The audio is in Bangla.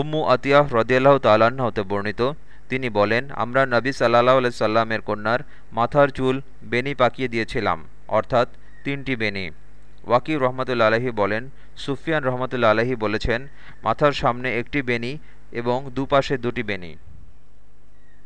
উম্মু আতিয়াহ রদিয়াল্লাহ তাল্লাহ্ন হতে বর্ণিত। তিনি বলেন, আমরা নবী সাল্লাহ সাল্লামের কন্যার মাথার চুল বেনি পাকিয়ে দিয়েছিলাম, অর্থাৎ তিনটি বেনি। ওয়াকিব রহমতুল্লা আলহী বলেন, সুফিয়ান রহমতুল্লা আলহী বলেছেন, মাথার সামনে একটি বেনি এবং দুপাশে দুটি বেনি।